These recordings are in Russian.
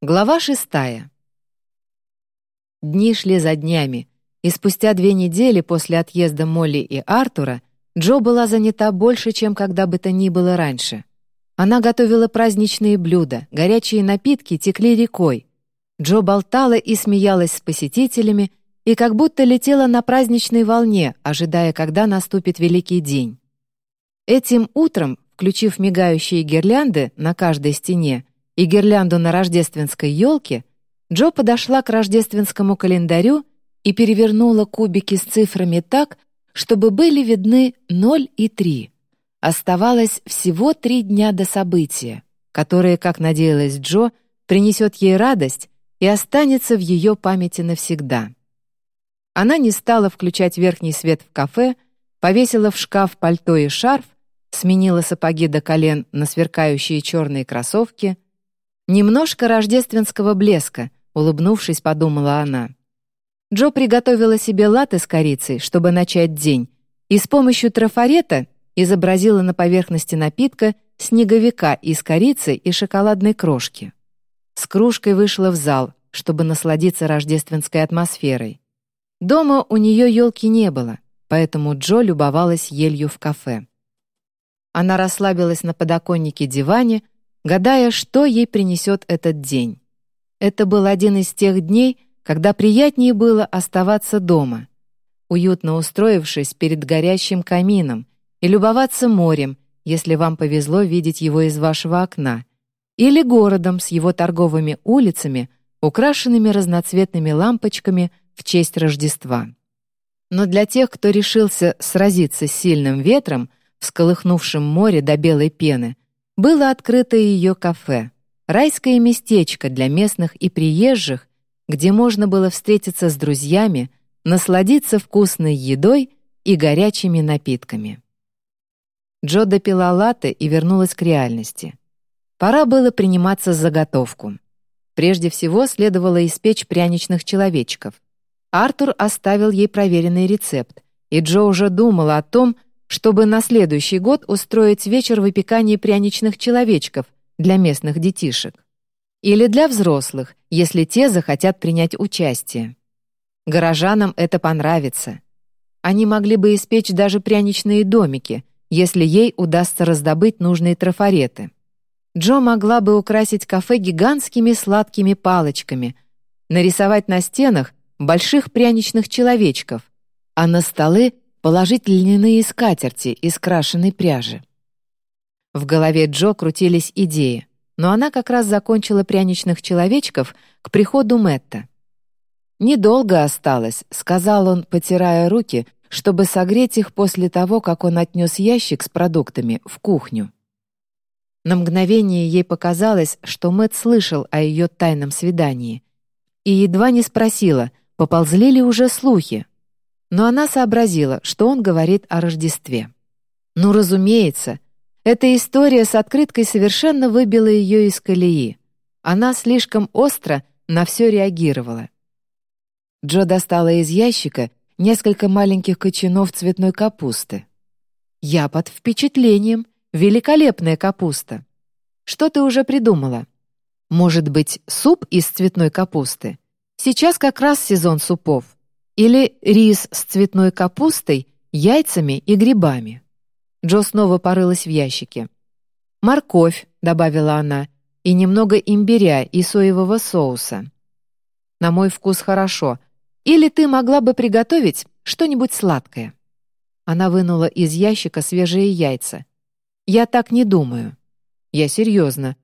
Глава шестая. Дни шли за днями, и спустя две недели после отъезда Молли и Артура Джо была занята больше, чем когда бы то ни было раньше. Она готовила праздничные блюда, горячие напитки текли рекой. Джо болтала и смеялась с посетителями, и как будто летела на праздничной волне, ожидая, когда наступит великий день. Этим утром, включив мигающие гирлянды на каждой стене, и гирлянду на рождественской елке, Джо подошла к рождественскому календарю и перевернула кубики с цифрами так, чтобы были видны 0 и 3. Оставалось всего три дня до события, которое, как надеялась Джо, принесет ей радость и останется в ее памяти навсегда. Она не стала включать верхний свет в кафе, повесила в шкаф пальто и шарф, сменила сапоги до колен на сверкающие черные кроссовки — «Немножко рождественского блеска», — улыбнувшись, подумала она. Джо приготовила себе латте с корицей, чтобы начать день, и с помощью трафарета изобразила на поверхности напитка снеговика из корицы и шоколадной крошки. С кружкой вышла в зал, чтобы насладиться рождественской атмосферой. Дома у нее елки не было, поэтому Джо любовалась елью в кафе. Она расслабилась на подоконнике диване, гадая, что ей принесет этот день. Это был один из тех дней, когда приятнее было оставаться дома, уютно устроившись перед горящим камином и любоваться морем, если вам повезло видеть его из вашего окна, или городом с его торговыми улицами, украшенными разноцветными лампочками в честь Рождества. Но для тех, кто решился сразиться с сильным ветром, всколыхнувшим море до белой пены, было открыто ее кафе, райское местечко для местных и приезжих, где можно было встретиться с друзьями, насладиться вкусной едой и горячими напитками. Джо допила латте и вернулась к реальности. Пора было приниматься за заготовку. Прежде всего следовало испечь пряничных человечков. Артур оставил ей проверенный рецепт, и Джо уже думала о том, чтобы на следующий год устроить вечер выпекания пряничных человечков для местных детишек. Или для взрослых, если те захотят принять участие. Горожанам это понравится. Они могли бы испечь даже пряничные домики, если ей удастся раздобыть нужные трафареты. Джо могла бы украсить кафе гигантскими сладкими палочками, нарисовать на стенах больших пряничных человечков, а на столы положить льняные скатерти из крашеной пряжи. В голове Джо крутились идеи, но она как раз закончила пряничных человечков к приходу Мэтта. «Недолго осталось», — сказал он, потирая руки, чтобы согреть их после того, как он отнес ящик с продуктами в кухню. На мгновение ей показалось, что Мэтт слышал о ее тайном свидании и едва не спросила, поползли ли уже слухи, но она сообразила, что он говорит о Рождестве. Ну, разумеется, эта история с открыткой совершенно выбила ее из колеи. Она слишком остро на все реагировала. Джо достала из ящика несколько маленьких кочанов цветной капусты. «Я под впечатлением. Великолепная капуста. Что ты уже придумала? Может быть, суп из цветной капусты? Сейчас как раз сезон супов. Или рис с цветной капустой, яйцами и грибами. Джо снова порылась в ящике. «Морковь», — добавила она, — «и немного имбиря и соевого соуса». «На мой вкус хорошо. Или ты могла бы приготовить что-нибудь сладкое». Она вынула из ящика свежие яйца. «Я так не думаю». «Я серьезно.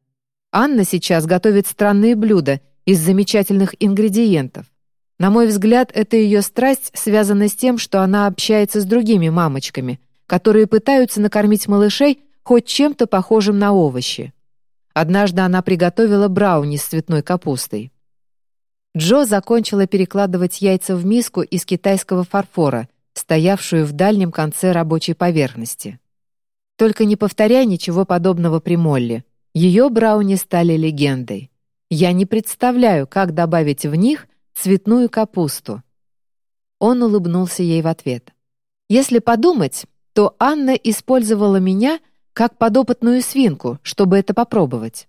Анна сейчас готовит странные блюда из замечательных ингредиентов. На мой взгляд, эта ее страсть связана с тем, что она общается с другими мамочками, которые пытаются накормить малышей хоть чем-то похожим на овощи. Однажды она приготовила брауни с цветной капустой. Джо закончила перекладывать яйца в миску из китайского фарфора, стоявшую в дальнем конце рабочей поверхности. Только не повторяй ничего подобного при Молли. Ее брауни стали легендой. Я не представляю, как добавить в них цветную капусту. Он улыбнулся ей в ответ. Если подумать, то Анна использовала меня как подопытную свинку, чтобы это попробовать.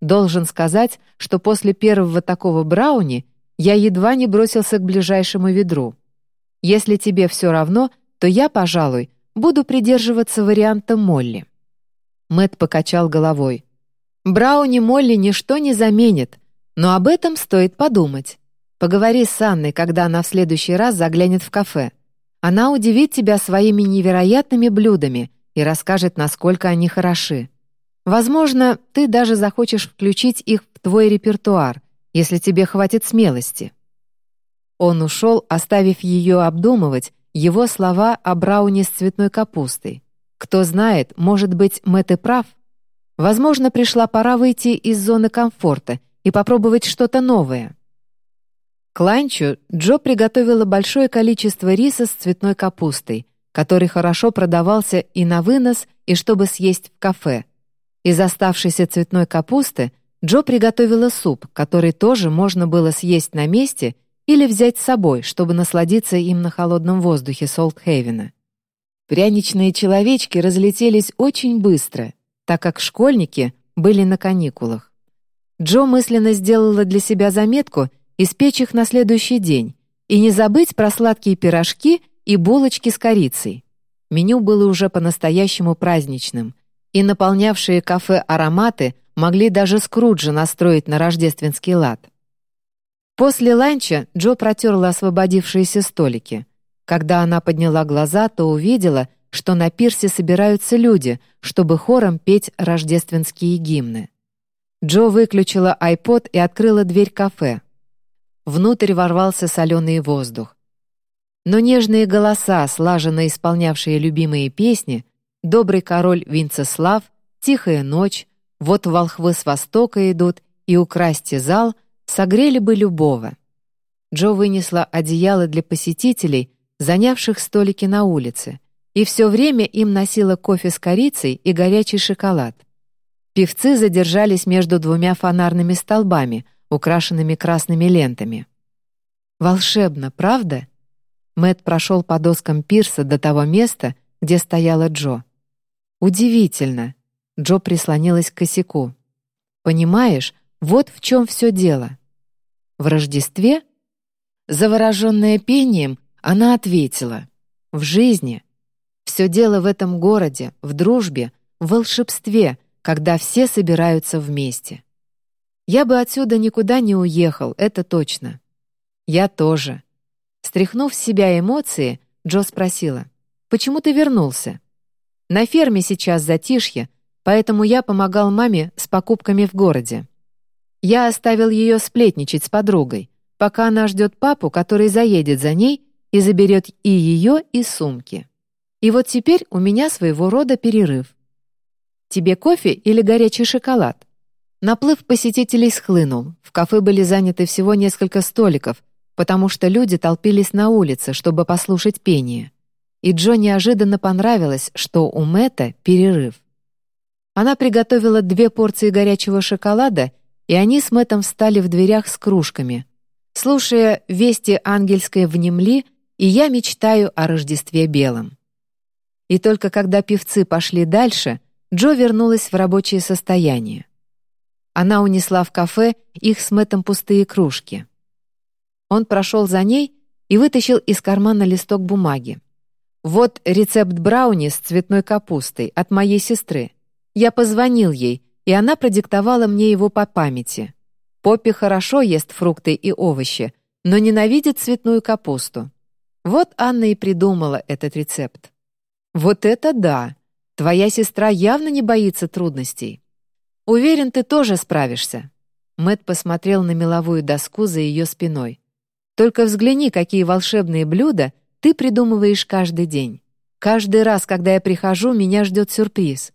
Должен сказать, что после первого такого брауни я едва не бросился к ближайшему ведру. Если тебе все равно, то я, пожалуй, буду придерживаться варианта Молли». Мэт покачал головой. «Брауни Молли ничто не заменит, но об этом стоит подумать. Поговори с Анной, когда она в следующий раз заглянет в кафе. Она удивит тебя своими невероятными блюдами и расскажет, насколько они хороши. Возможно, ты даже захочешь включить их в твой репертуар, если тебе хватит смелости». Он ушел, оставив ее обдумывать его слова о брауне с цветной капустой. Кто знает, может быть, Мэтт и прав. Возможно, пришла пора выйти из зоны комфорта и попробовать что-то новое. К ланчу Джо приготовила большое количество риса с цветной капустой, который хорошо продавался и на вынос, и чтобы съесть в кафе. Из оставшейся цветной капусты Джо приготовила суп, который тоже можно было съесть на месте или взять с собой, чтобы насладиться им на холодном воздухе Солтхейвена. Пряничные человечки разлетелись очень быстро, так как школьники были на каникулах. Джо мысленно сделала для себя заметку испечь их на следующий день и не забыть про сладкие пирожки и булочки с корицей. Меню было уже по-настоящему праздничным, и наполнявшие кафе ароматы могли даже Скруджа настроить на рождественский лад. После ланча Джо протерла освободившиеся столики. Когда она подняла глаза, то увидела, что на пирсе собираются люди, чтобы хором петь рождественские гимны. Джо выключила айпод и открыла дверь кафе. Внутрь ворвался соленый воздух. Но нежные голоса, слаженно исполнявшие любимые песни, «Добрый король Винцеслав», «Тихая ночь», «Вот волхвы с востока идут» и «Украсьте зал» согрели бы любого. Джо вынесла одеяло для посетителей, занявших столики на улице, и все время им носила кофе с корицей и горячий шоколад. Певцы задержались между двумя фонарными столбами — украшенными красными лентами. «Волшебно, правда?» Мэт прошел по доскам пирса до того места, где стояла Джо. «Удивительно!» Джо прислонилась к косяку. «Понимаешь, вот в чем все дело. В Рождестве?» Завороженная пением, она ответила. «В жизни. Все дело в этом городе, в дружбе, в волшебстве, когда все собираются вместе». Я бы отсюда никуда не уехал, это точно. Я тоже. Стряхнув с себя эмоции, Джо спросила, «Почему ты вернулся?» «На ферме сейчас затишье, поэтому я помогал маме с покупками в городе. Я оставил ее сплетничать с подругой, пока она ждет папу, который заедет за ней и заберет и ее, и сумки. И вот теперь у меня своего рода перерыв. Тебе кофе или горячий шоколад?» Наплыв посетителей схлынул. В кафе были заняты всего несколько столиков, потому что люди толпились на улице, чтобы послушать пение. И Джо неожиданно понравилось, что у Мэтта перерыв. Она приготовила две порции горячего шоколада, и они с Мэттом встали в дверях с кружками. Слушая «Вести ангельской внемли», и я мечтаю о Рождестве белом. И только когда певцы пошли дальше, Джо вернулась в рабочее состояние. Она унесла в кафе их с Мэттом пустые кружки. Он прошел за ней и вытащил из кармана листок бумаги. «Вот рецепт брауни с цветной капустой от моей сестры. Я позвонил ей, и она продиктовала мне его по памяти. Поппи хорошо ест фрукты и овощи, но ненавидит цветную капусту. Вот Анна и придумала этот рецепт. Вот это да! Твоя сестра явно не боится трудностей. Уверен, ты тоже справишься». Мэт посмотрел на меловую доску за ее спиной. «Только взгляни, какие волшебные блюда ты придумываешь каждый день. Каждый раз, когда я прихожу, меня ждет сюрприз.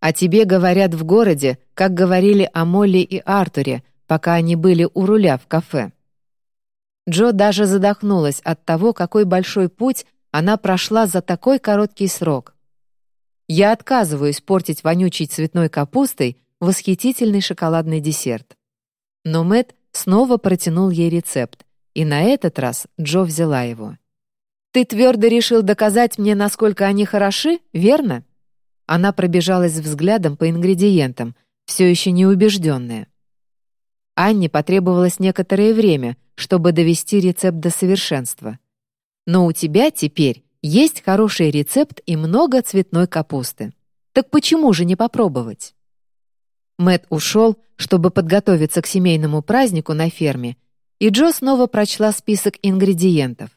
А тебе говорят в городе, как говорили о Молли и Артуре, пока они были у руля в кафе». Джо даже задохнулась от того, какой большой путь она прошла за такой короткий срок. «Я отказываюсь портить вонючей цветной капустой восхитительный шоколадный десерт. Но Мэт снова протянул ей рецепт, и на этот раз Джо взяла его. «Ты твердо решил доказать мне, насколько они хороши, верно?» Она пробежалась взглядом по ингредиентам, все еще не убежденная. Анне потребовалось некоторое время, чтобы довести рецепт до совершенства. Но у тебя теперь есть хороший рецепт и много цветной капусты. Так почему же не попробовать? Мэт ушел, чтобы подготовиться к семейному празднику на ферме, и Джо снова прочла список ингредиентов.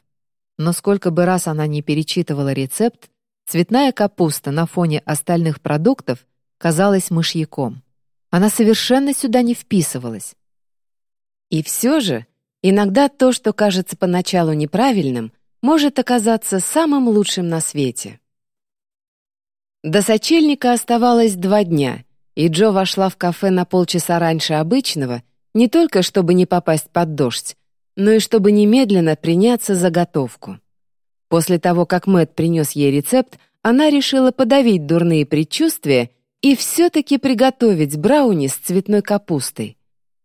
Но сколько бы раз она не перечитывала рецепт, цветная капуста на фоне остальных продуктов казалась мышьяком. Она совершенно сюда не вписывалась. И все же, иногда то, что кажется поначалу неправильным, может оказаться самым лучшим на свете. До сочельника оставалось два дня, и Джо вошла в кафе на полчаса раньше обычного, не только чтобы не попасть под дождь, но и чтобы немедленно приняться за готовку. После того, как Мэтт принес ей рецепт, она решила подавить дурные предчувствия и все-таки приготовить брауни с цветной капустой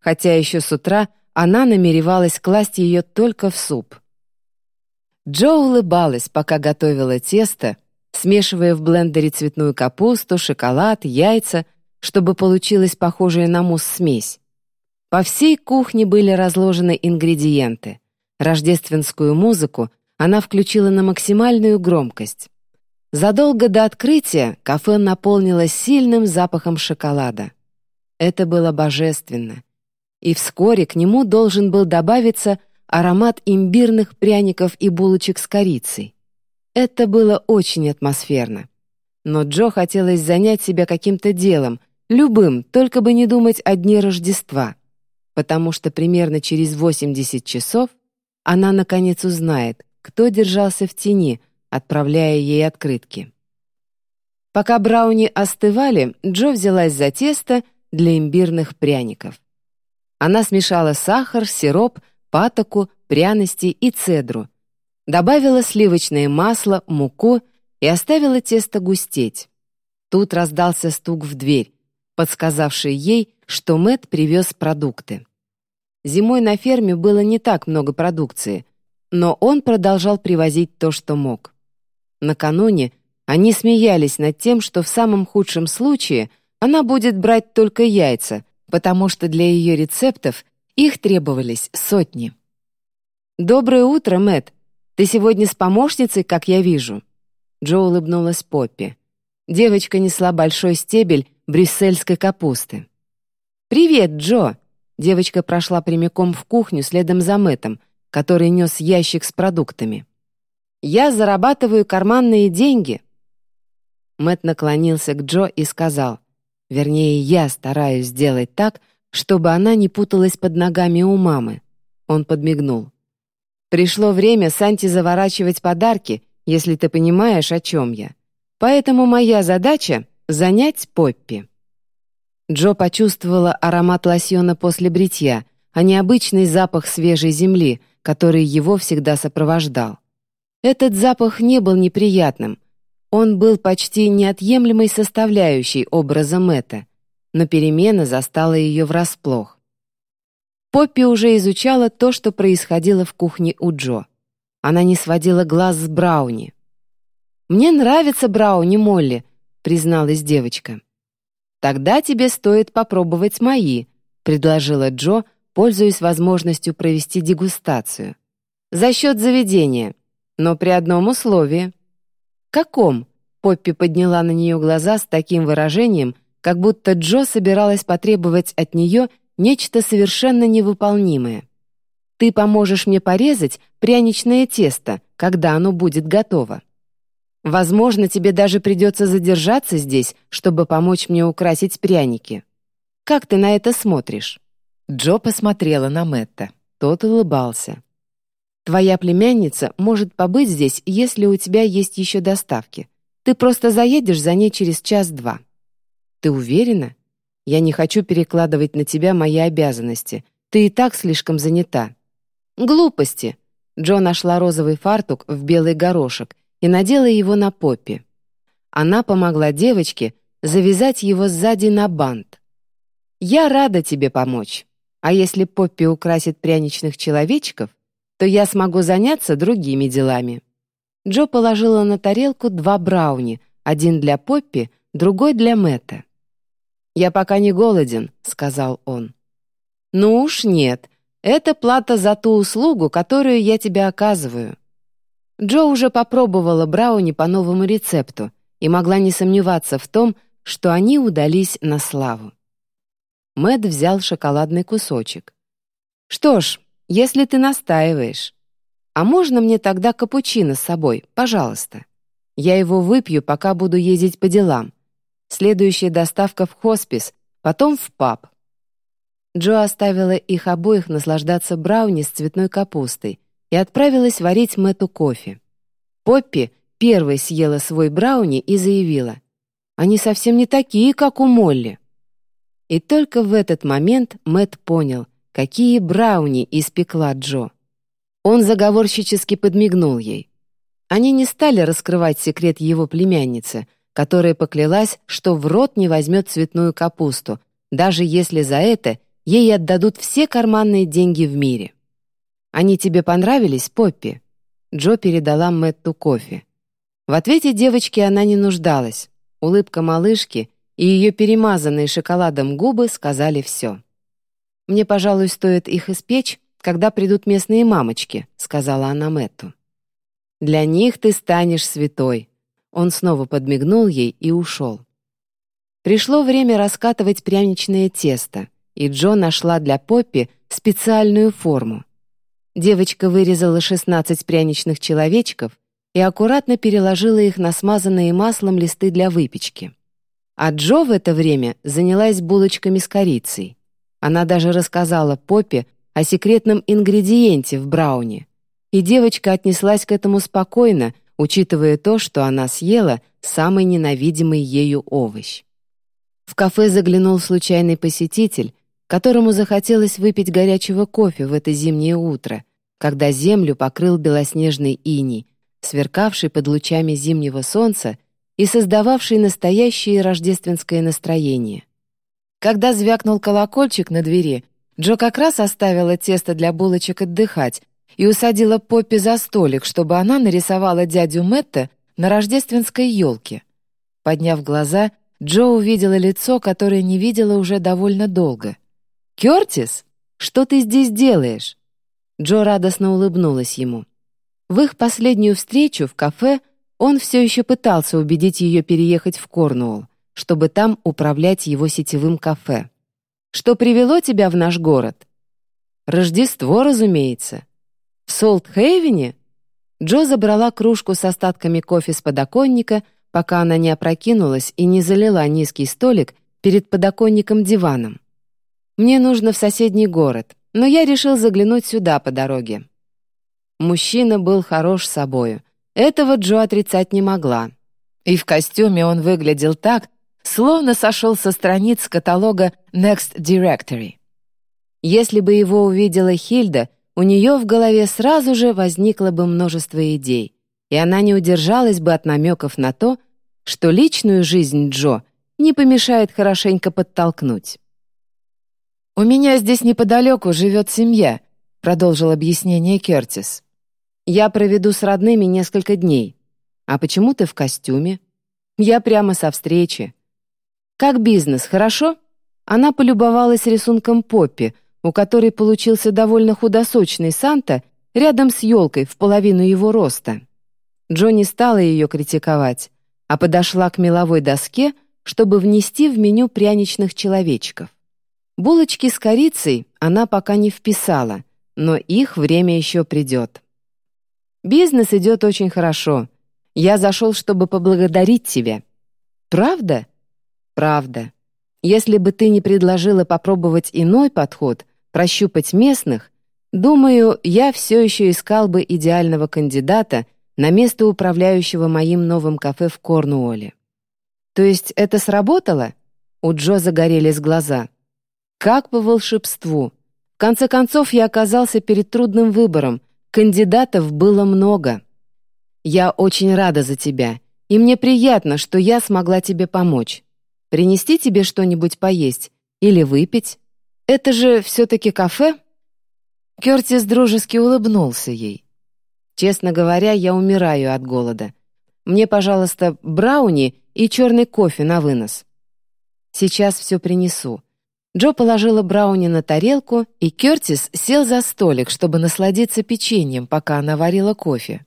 хотя еще с утра она намеревалась класть ее только в суп. Джо улыбалась, пока готовила тесто, смешивая в блендере цветную капусту, шоколад, яйца, чтобы получилась похожая на мусс смесь. По всей кухне были разложены ингредиенты. Рождественскую музыку она включила на максимальную громкость. Задолго до открытия кафе наполнилось сильным запахом шоколада. Это было божественно и вскоре к нему должен был добавиться аромат имбирных пряников и булочек с корицей. Это было очень атмосферно. Но Джо хотелось занять себя каким-то делом, любым, только бы не думать о дне Рождества, потому что примерно через 80 часов она наконец узнает, кто держался в тени, отправляя ей открытки. Пока брауни остывали, Джо взялась за тесто для имбирных пряников. Она смешала сахар, сироп, патоку, пряности и цедру. Добавила сливочное масло, муку и оставила тесто густеть. Тут раздался стук в дверь, подсказавший ей, что Мэт привез продукты. Зимой на ферме было не так много продукции, но он продолжал привозить то, что мог. Накануне они смеялись над тем, что в самом худшем случае она будет брать только яйца, потому что для ее рецептов их требовались сотни. «Доброе утро, Мэт. Ты сегодня с помощницей, как я вижу?» Джо улыбнулась Поппи. Девочка несла большой стебель брюссельской капусты. «Привет, Джо!» Девочка прошла прямиком в кухню следом за Мэтом, который нес ящик с продуктами. «Я зарабатываю карманные деньги!» Мэт наклонился к Джо и сказал, Вернее, я стараюсь сделать так, чтобы она не путалась под ногами у мамы. Он подмигнул. Пришло время Санти заворачивать подарки, если ты понимаешь, о чем я. Поэтому моя задача — занять Поппи. Джо почувствовала аромат лосьона после бритья, а не обычный запах свежей земли, который его всегда сопровождал. Этот запах не был неприятным, он был почти неотъемлемой составляющей образа Мэтта, но перемена застала ее врасплох. Поппи уже изучала то, что происходило в кухне у Джо. Она не сводила глаз с Брауни. «Мне нравится Брауни, Молли», — призналась девочка. «Тогда тебе стоит попробовать мои», — предложила Джо, пользуясь возможностью провести дегустацию. «За счет заведения, но при одном условии». «Каком?» — Поппи подняла на нее глаза с таким выражением, как будто Джо собиралась потребовать от нее нечто совершенно невыполнимое. «Ты поможешь мне порезать пряничное тесто, когда оно будет готово. Возможно, тебе даже придется задержаться здесь, чтобы помочь мне украсить пряники. Как ты на это смотришь?» Джо посмотрела на Мэтта. Тот улыбался. Твоя племянница может побыть здесь, если у тебя есть еще доставки. Ты просто заедешь за ней через час-два». «Ты уверена? Я не хочу перекладывать на тебя мои обязанности. Ты и так слишком занята». «Глупости!» Джо нашла розовый фартук в белый горошек и надела его на Поппи. Она помогла девочке завязать его сзади на бант. «Я рада тебе помочь. А если Поппи украсит пряничных человечков, то я смогу заняться другими делами». Джо положила на тарелку два брауни, один для Поппи, другой для Мэтта. «Я пока не голоден», — сказал он. «Ну уж нет, это плата за ту услугу, которую я тебе оказываю». Джо уже попробовала брауни по новому рецепту и могла не сомневаться в том, что они удались на славу. Мэт взял шоколадный кусочек. «Что ж, если ты настаиваешь. А можно мне тогда капучино с собой, пожалуйста? Я его выпью, пока буду ездить по делам. Следующая доставка в хоспис, потом в паб». Джо оставила их обоих наслаждаться брауни с цветной капустой и отправилась варить Мэтту кофе. Поппи первой съела свой брауни и заявила, «Они совсем не такие, как у Молли». И только в этот момент Мэт понял, какие брауни испекла Джо. Он заговорщически подмигнул ей. Они не стали раскрывать секрет его племянницы, которая поклялась, что в рот не возьмет цветную капусту, даже если за это ей отдадут все карманные деньги в мире. «Они тебе понравились, Поппи?» Джо передала Мэтту кофе. В ответе девочки она не нуждалась. Улыбка малышки и ее перемазанные шоколадом губы сказали все. «Мне, пожалуй, стоит их испечь, когда придут местные мамочки», — сказала она Мэтту. «Для них ты станешь святой». Он снова подмигнул ей и ушел. Пришло время раскатывать пряничное тесто, и Джо нашла для Поппи специальную форму. Девочка вырезала 16 пряничных человечков и аккуратно переложила их на смазанные маслом листы для выпечки. А Джо в это время занялась булочками с корицей. Она даже рассказала Поппе о секретном ингредиенте в брауне. И девочка отнеслась к этому спокойно, учитывая то, что она съела самый ненавидимый ею овощ. В кафе заглянул случайный посетитель, которому захотелось выпить горячего кофе в это зимнее утро, когда землю покрыл белоснежный иней, сверкавший под лучами зимнего солнца и создававший настоящее рождественское настроение. Когда звякнул колокольчик на двери, Джо как раз оставила тесто для булочек отдыхать и усадила Поппи за столик, чтобы она нарисовала дядю Мэтта на рождественской елке. Подняв глаза, Джо увидела лицо, которое не видела уже довольно долго. «Кёртис, что ты здесь делаешь?» Джо радостно улыбнулась ему. В их последнюю встречу в кафе он все еще пытался убедить ее переехать в Корнуолл, чтобы там управлять его сетевым кафе. «Что привело тебя в наш город?» «Рождество, разумеется». «В Солт-Хейвене?» Джо забрала кружку с остатками кофе с подоконника, пока она не опрокинулась и не залила низкий столик перед подоконником-диваном. «Мне нужно в соседний город, но я решил заглянуть сюда по дороге». Мужчина был хорош собою, этого Джо отрицать не могла. И в костюме он выглядел так, словно сошел со страниц каталога Next Directory. Если бы его увидела Хильда, у нее в голове сразу же возникло бы множество идей, и она не удержалась бы от намеков на то, что личную жизнь Джо не помешает хорошенько подтолкнуть. «У меня здесь неподалеку живет семья», — продолжил объяснение Кертис. Я проведу с родными несколько дней. А почему ты в костюме? Я прямо со встречи. Как бизнес, хорошо? Она полюбовалась рисунком Поппи, у которой получился довольно худосочный Санта рядом с елкой в половину его роста. Джонни стала ее критиковать, а подошла к меловой доске, чтобы внести в меню пряничных человечков. Булочки с корицей она пока не вписала, но их время еще придет. Бизнес идет очень хорошо. Я зашел, чтобы поблагодарить тебя». «Правда?» «Правда. Если бы ты не предложила попробовать иной подход, прощупать местных, думаю, я все еще искал бы идеального кандидата на место управляющего моим новым кафе в Корнуолле». «То есть это сработало?» У Джо загорелись глаза. «Как по волшебству. В конце концов, я оказался перед трудным выбором, Кандидатов было много. Я очень рада за тебя, и мне приятно, что я смогла тебе помочь. Принести тебе что-нибудь поесть или выпить? Это же все-таки кафе?» Кертис дружески улыбнулся ей. «Честно говоря, я умираю от голода. Мне, пожалуйста, брауни и черный кофе на вынос». Сейчас все принесу». Джо положила брауни на тарелку, и Кертис сел за столик, чтобы насладиться печеньем, пока она варила кофе.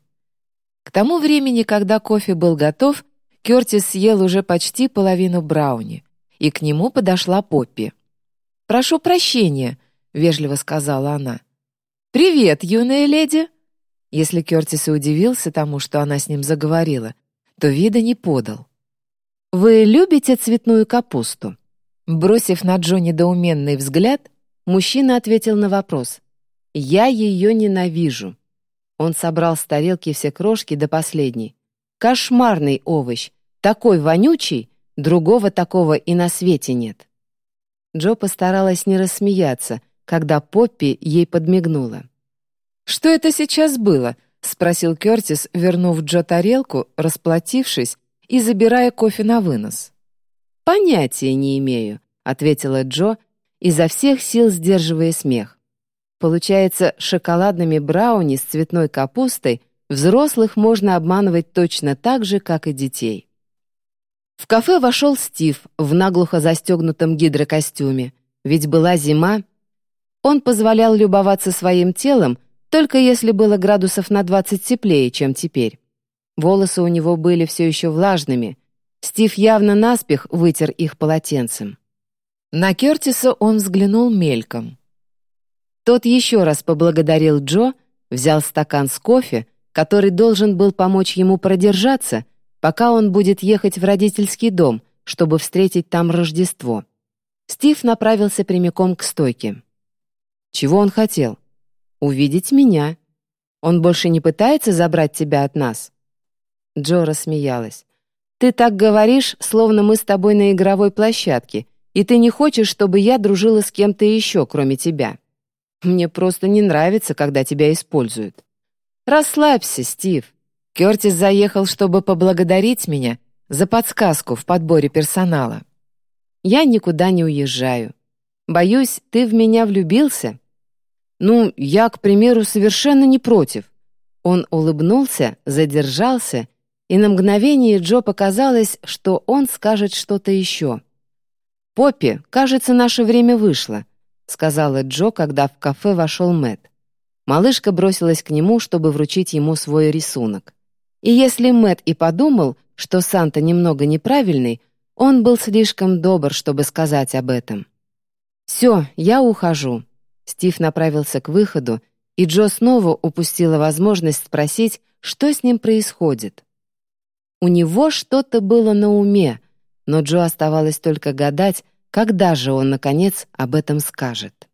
К тому времени, когда кофе был готов, Кертис съел уже почти половину брауни, и к нему подошла Поппи. «Прошу прощения», — вежливо сказала она. «Привет, юная леди!» Если Кертис и удивился тому, что она с ним заговорила, то вида не подал. «Вы любите цветную капусту?» Бросив на Джо недоуменный взгляд, мужчина ответил на вопрос. «Я ее ненавижу». Он собрал с тарелки все крошки до последней. «Кошмарный овощ! Такой вонючий! Другого такого и на свете нет». Джо постаралась не рассмеяться, когда Поппи ей подмигнула. «Что это сейчас было?» — спросил Кертис, вернув Джо тарелку, расплатившись и забирая кофе на вынос. «Понятия не имею», — ответила Джо, изо всех сил сдерживая смех. Получается, шоколадными брауни с цветной капустой взрослых можно обманывать точно так же, как и детей. В кафе вошел Стив в наглухо застегнутом гидрокостюме, ведь была зима. Он позволял любоваться своим телом, только если было градусов на 20 теплее, чем теперь. Волосы у него были все еще влажными. Стив явно наспех вытер их полотенцем. На Кертиса он взглянул мельком. Тот еще раз поблагодарил Джо, взял стакан с кофе, который должен был помочь ему продержаться, пока он будет ехать в родительский дом, чтобы встретить там Рождество. Стив направился прямиком к стойке. Чего он хотел? увидеть меня. Он больше не пытается забрать тебя от нас?» Джо рассмеялась. «Ты так говоришь, словно мы с тобой на игровой площадке, и ты не хочешь, чтобы я дружила с кем-то еще, кроме тебя. Мне просто не нравится, когда тебя используют». «Расслабься, Стив. Кертис заехал, чтобы поблагодарить меня за подсказку в подборе персонала. Я никуда не уезжаю. Боюсь, ты в меня влюбился?» Ну, я, к примеру, совершенно не против». Он улыбнулся, задержался, и на мгновение Джо показалось, что он скажет что-то еще. «Поппи, кажется, наше время вышло», — сказала Джо, когда в кафе вошел Мэт. Малышка бросилась к нему, чтобы вручить ему свой рисунок. И если Мэт и подумал, что Санта немного неправильный, он был слишком добр, чтобы сказать об этом. «Все, я ухожу. Стив направился к выходу, и Джо снова упустила возможность спросить, что с ним происходит. У него что-то было на уме, но Джо оставалось только гадать, когда же он, наконец, об этом скажет.